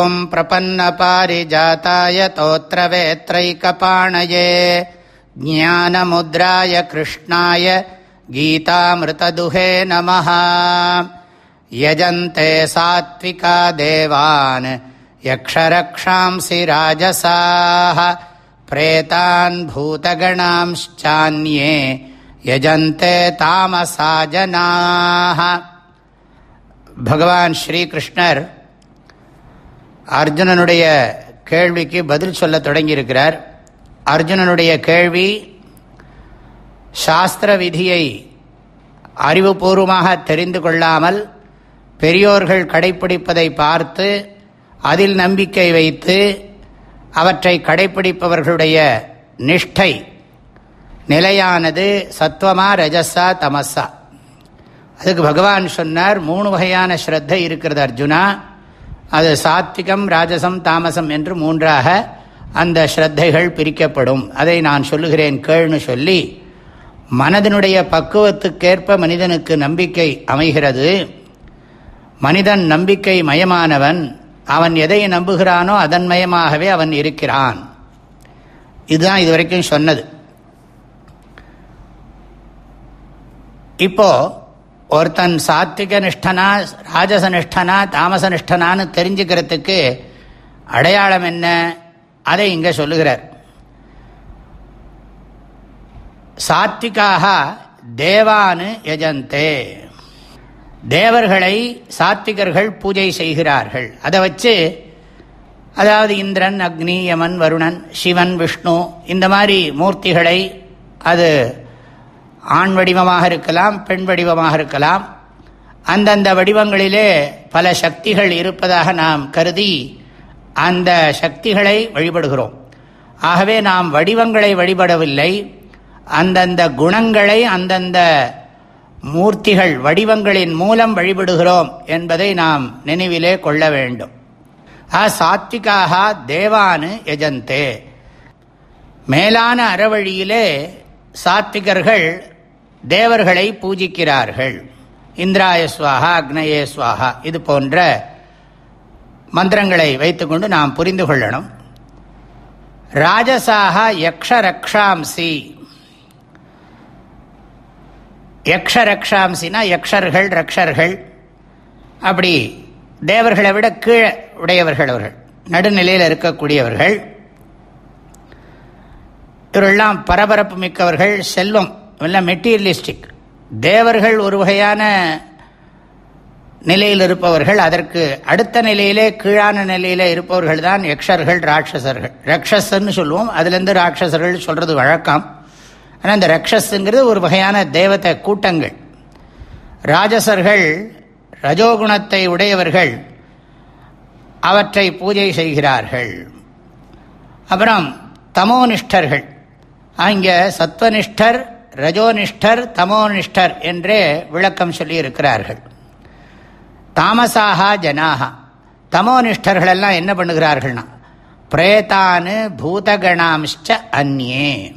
ॐ प्रपन्नपारिजाताय तोत्रवेत्रैकपाणये, ज्ञानमुद्राय कृष्णाय गीतामृतदुहे नमः। यजन्ते सात्विका देवान्, यक्षरक्षांसि राजसाः, प्रेतान् भूतगणांश्चान्ये, यजन्ते तामसा जनाः भगवान् श्रीकृष्णर् அர்ஜுனனுடைய கேள்விக்கு பதில் சொல்ல தொடங்கியிருக்கிறார். அர்ஜுனனுடைய கேள்வி சாஸ்திர விதியை அறிவுபூர்வமாக தெரிந்து கொள்ளாமல் பெரியோர்கள் கடைப்பிடிப்பதை பார்த்து அதில் நம்பிக்கை வைத்து அவற்றை கடைப்பிடிப்பவர்களுடைய நிஷ்டை நிலையானது சத்வமா ரஜஸா தமஸா அதுக்கு பகவான் சொன்னார் மூணு வகையான ஸ்ரத்தை இருக்கிறது அர்ஜுனா. அது சாத்விகம் ராஜசம் தாமசம் என்று மூன்றாக அந்த ஸ்ரத்தைகள் பிரிக்கப்படும். அதை நான் சொல்லுகிறேன் கேள்னு சொல்லி மனதனுடைய பக்குவத்துக்கேற்ப மனிதனுக்கு நம்பிக்கை அமைகிறது. மனிதன் நம்பிக்கை மயமானவன் அவன் எதை நம்புகிறானோ அதன் மயமாகவே அவன் இருக்கிறான். இதுதான் இதுவரைக்கும் சொன்னது. இப்போது ஒருத்தன் சாத்திக நிஷ்டனா ராஜச நிஷ்டனா தாமச நிஷ்டனான்னு தெரிஞ்சுக்கிறதுக்கு அடையாளம் என்ன? அதை இங்கே சொல்லுகிறார். சாத்விகாக தேவானு யஜந்தே. தேவர்களை சாத்விகர்கள் பூஜை செய்கிறார்கள். அதை வச்சு அதாவது இந்திரன் அக்னி யமன் வருணன் சிவன் விஷ்ணு இந்த மாதிரி மூர்த்திகளை அது ஆண் வடிவமாக இருக்கலாம் பெண் வடிவமாக இருக்கலாம். அந்தந்த வடிவங்களிலே பல சக்திகள் இருப்பதாக நாம் கருதி அந்த சக்திகளை வழிபடுகிறோம். ஆகவே நாம் வடிவங்களை வழிபடவில்லை. அந்தந்த குணங்களை அந்தந்த மூர்த்திகள் வடிவங்களின் மூலம் வழிபடுகிறோம் என்பதை நாம் நினைவிலே கொள்ள வேண்டும். ஆ சாத்விகாக தேவானு எஜந்தே மேலான அறவழியிலே சாத்விகர்கள் தேவர்களை பூஜிக்கிறார்கள். இந்திராய சுவாகா அக்னயே சுவாகா இது போன்ற மந்திரங்களை வைத்துக்கொண்டு நாம் புரிந்து கொள்ளணும். ராஜசாக யக்ஷரக்ஷாம்சி. யக்ஷரக்ஷாம்சினா யக்ஷர்கள் ரக்ஷர்கள். அப்படி தேவர்களை விட கீழே உடையவர்கள் அவர்கள். நடுநிலையில் இருக்கக்கூடியவர்கள். இவரெல்லாம் பரபரப்பு மிக்கவர்கள் செல்வம் எல்லாம் மெட்டீரியலிஸ்டிக் தேவர்கள் ஒரு வகையான நிலையில் இருப்பவர்கள் அதற்கு அடுத்த நிலையிலே கீழான நிலையில இருப்பவர்கள் தான் யக்ஷர்கள் ராட்சசர்கள். ரக்ஷஸ்ன்னு சொல்லுவோம் அதுலேருந்து ராட்சசர்கள் சொல்றது வழக்கம். ஆனால் இந்த ரக்ஷஸுங்கிறது ஒரு வகையான தேவத்தை கூட்டங்கள். ராஜசர்கள் ரஜோகுணத்தை உடையவர்கள் அவற்றை பூஜை செய்கிறார்கள். அப்புறம் தமோனிஷ்டர்கள். அங்கே சத்வனிஷ்டர் ரஜோனிஷ்டர் தமோனிஷ்டர் என்றே விளக்கம் சொல்லியிருக்கிறார்கள். தாமசாகா ஜனாகா தமோனிஷ்டர்கள் எல்லாம் என்ன பண்ணுகிறார்கள்னா பிரேதானு பூதகணாம்ச்ச அந்நே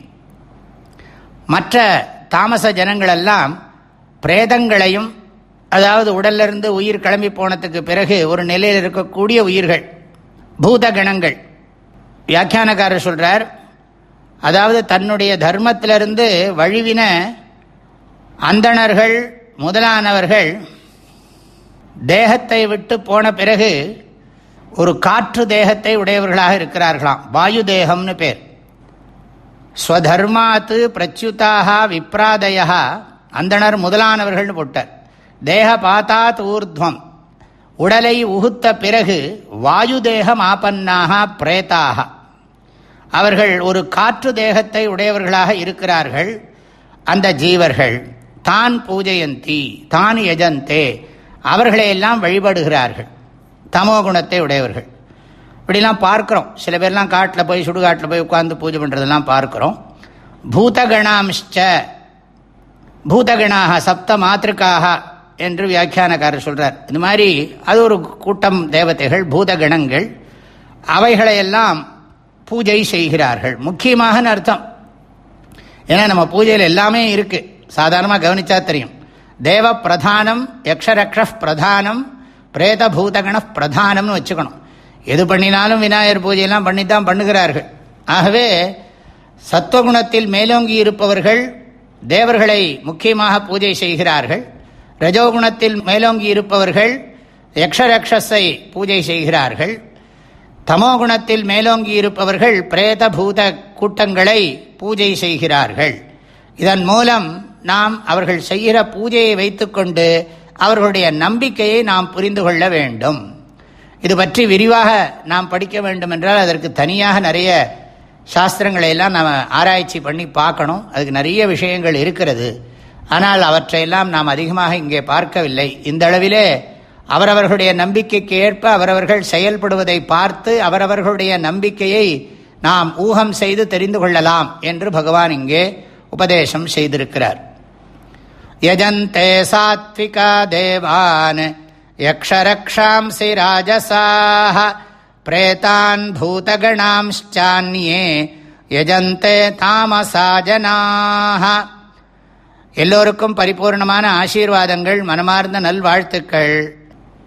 மற்ற தாமச ஜனங்களெல்லாம் பிரேதங்களையும் அதாவது உடல்லிருந்து உயிர் கிளம்பி போனதுக்கு பிறகு ஒரு நிலையில் இருக்கக்கூடிய உயிர்கள் பூதகணங்கள். வியாக்கியானக்காரர் சொல்கிறார் அதாவது தன்னுடைய தர்மத்திலிருந்து வழிவின அந்தணர்கள் முதலானவர்கள் தேகத்தை விட்டு போன பிறகு ஒரு காற்று தேகத்தை உடையவர்களாக இருக்கிறார்களாம். வாயு தேகம்னு பேர். ஸ்வதர்மாத்து பிரச்சுதாக விப்ராதயா அந்தணர் முதலானவர்கள்னு போட்டார். தேக பாத்தாத் ஊர்துவம். உடலை உகுத்த பிறகு வாயு தேகம் ஆபன்னாக பிரேதாக அவர்கள் ஒரு காற்று தேகத்தை உடையவர்களாக இருக்கிறார்கள். அந்த ஜீவர்கள் தான் பூஜையந்தி தான் எஜந்தே அவர்களையெல்லாம் வழிபடுகிறார்கள். தமோ குணத்தை உடையவர்கள். இப்படிலாம் பார்க்குறோம். சில பேர்லாம் காட்டில் போய் சுடுகாட்டில் போய் உட்காந்து பூஜை பண்ணுறதெல்லாம் பார்க்குறோம். பூதகணாம்ச்ச பூதகணாக சப்த மாத்திருக்காக என்று வியாக்கியானக்காரர் சொல்கிறார் இந்த மாதிரி அது ஒரு கூட்டம் தேவதைகள் பூதகணங்கள். அவைகளையெல்லாம் பூஜை செய்கிறார்கள். முக்கியமாக அர்த்தம். ஏன்னா நம்ம பூஜையில் எல்லாமே இருக்குது சாதாரணமாக கவனிச்சா தெரியும். தேவ பிரதானம் யக்ஷரக்ஷ பிரதானம் பிரேத பூதகண பிரதானம்னு வச்சுக்கணும். எது பண்ணினாலும் விநாயகர் பூஜையெல்லாம் பண்ணி தான் பண்ணுகிறார்கள். ஆகவே சத்துவகுணத்தில் மேலோங்கி இருப்பவர்கள் தேவர்களை முக்கியமாக பூஜை செய்கிறார்கள். ரஜோகுணத்தில் மேலோங்கி இருப்பவர்கள் யக்ஷரக்ஷஸை பூஜை செய்கிறார்கள். தமோகுணத்தில் மேலோங்கி இருப்பவர்கள் பிரேத பூத கூட்டங்களை பூஜை செய்கிறார்கள். இதன் மூலம் நாம் அவர்கள் செய்கிற பூஜையை வைத்துக்கொண்டு அவர்களுடைய நம்பிக்கையை நாம் புரிந்து கொள்ள வேண்டும். இது பற்றி விரிவாக நாம் படிக்க வேண்டும் என்றால் அதற்கு தனியாக நிறைய சாஸ்திரங்களை எல்லாம் நாம் ஆராய்ச்சி பண்ணி பார்க்கணும். அதுக்கு நிறைய விஷயங்கள் இருக்கிறது. ஆனால் அவற்றையெல்லாம் நாம் அதிகமாக இங்கே பார்க்கவில்லை. இந்த அளவிலே அவரவர்களுடைய நம்பிக்கைக்கு ஏற்ப அவரவர்கள் செயல்படுவதை பார்த்து அவரவர்களுடைய நம்பிக்கையை நாம் ஊகம் செய்து தெரிந்து கொள்ளலாம் என்று பகவான் இங்கே உபதேசம் செய்திருக்கிறார். யஜந்தே சாத்விகா தேவான் யக்ஷரக்ஷாம்சி ராஜசாக பிரேதான் பூதகணாம்ச்சான்யே யஜந்தே தாமசாஜனாக எல்லோருக்கும் பரிபூர்ணமான ஆசீர்வாதங்கள் மனமார்ந்த நல்வாழ்த்துக்கள்.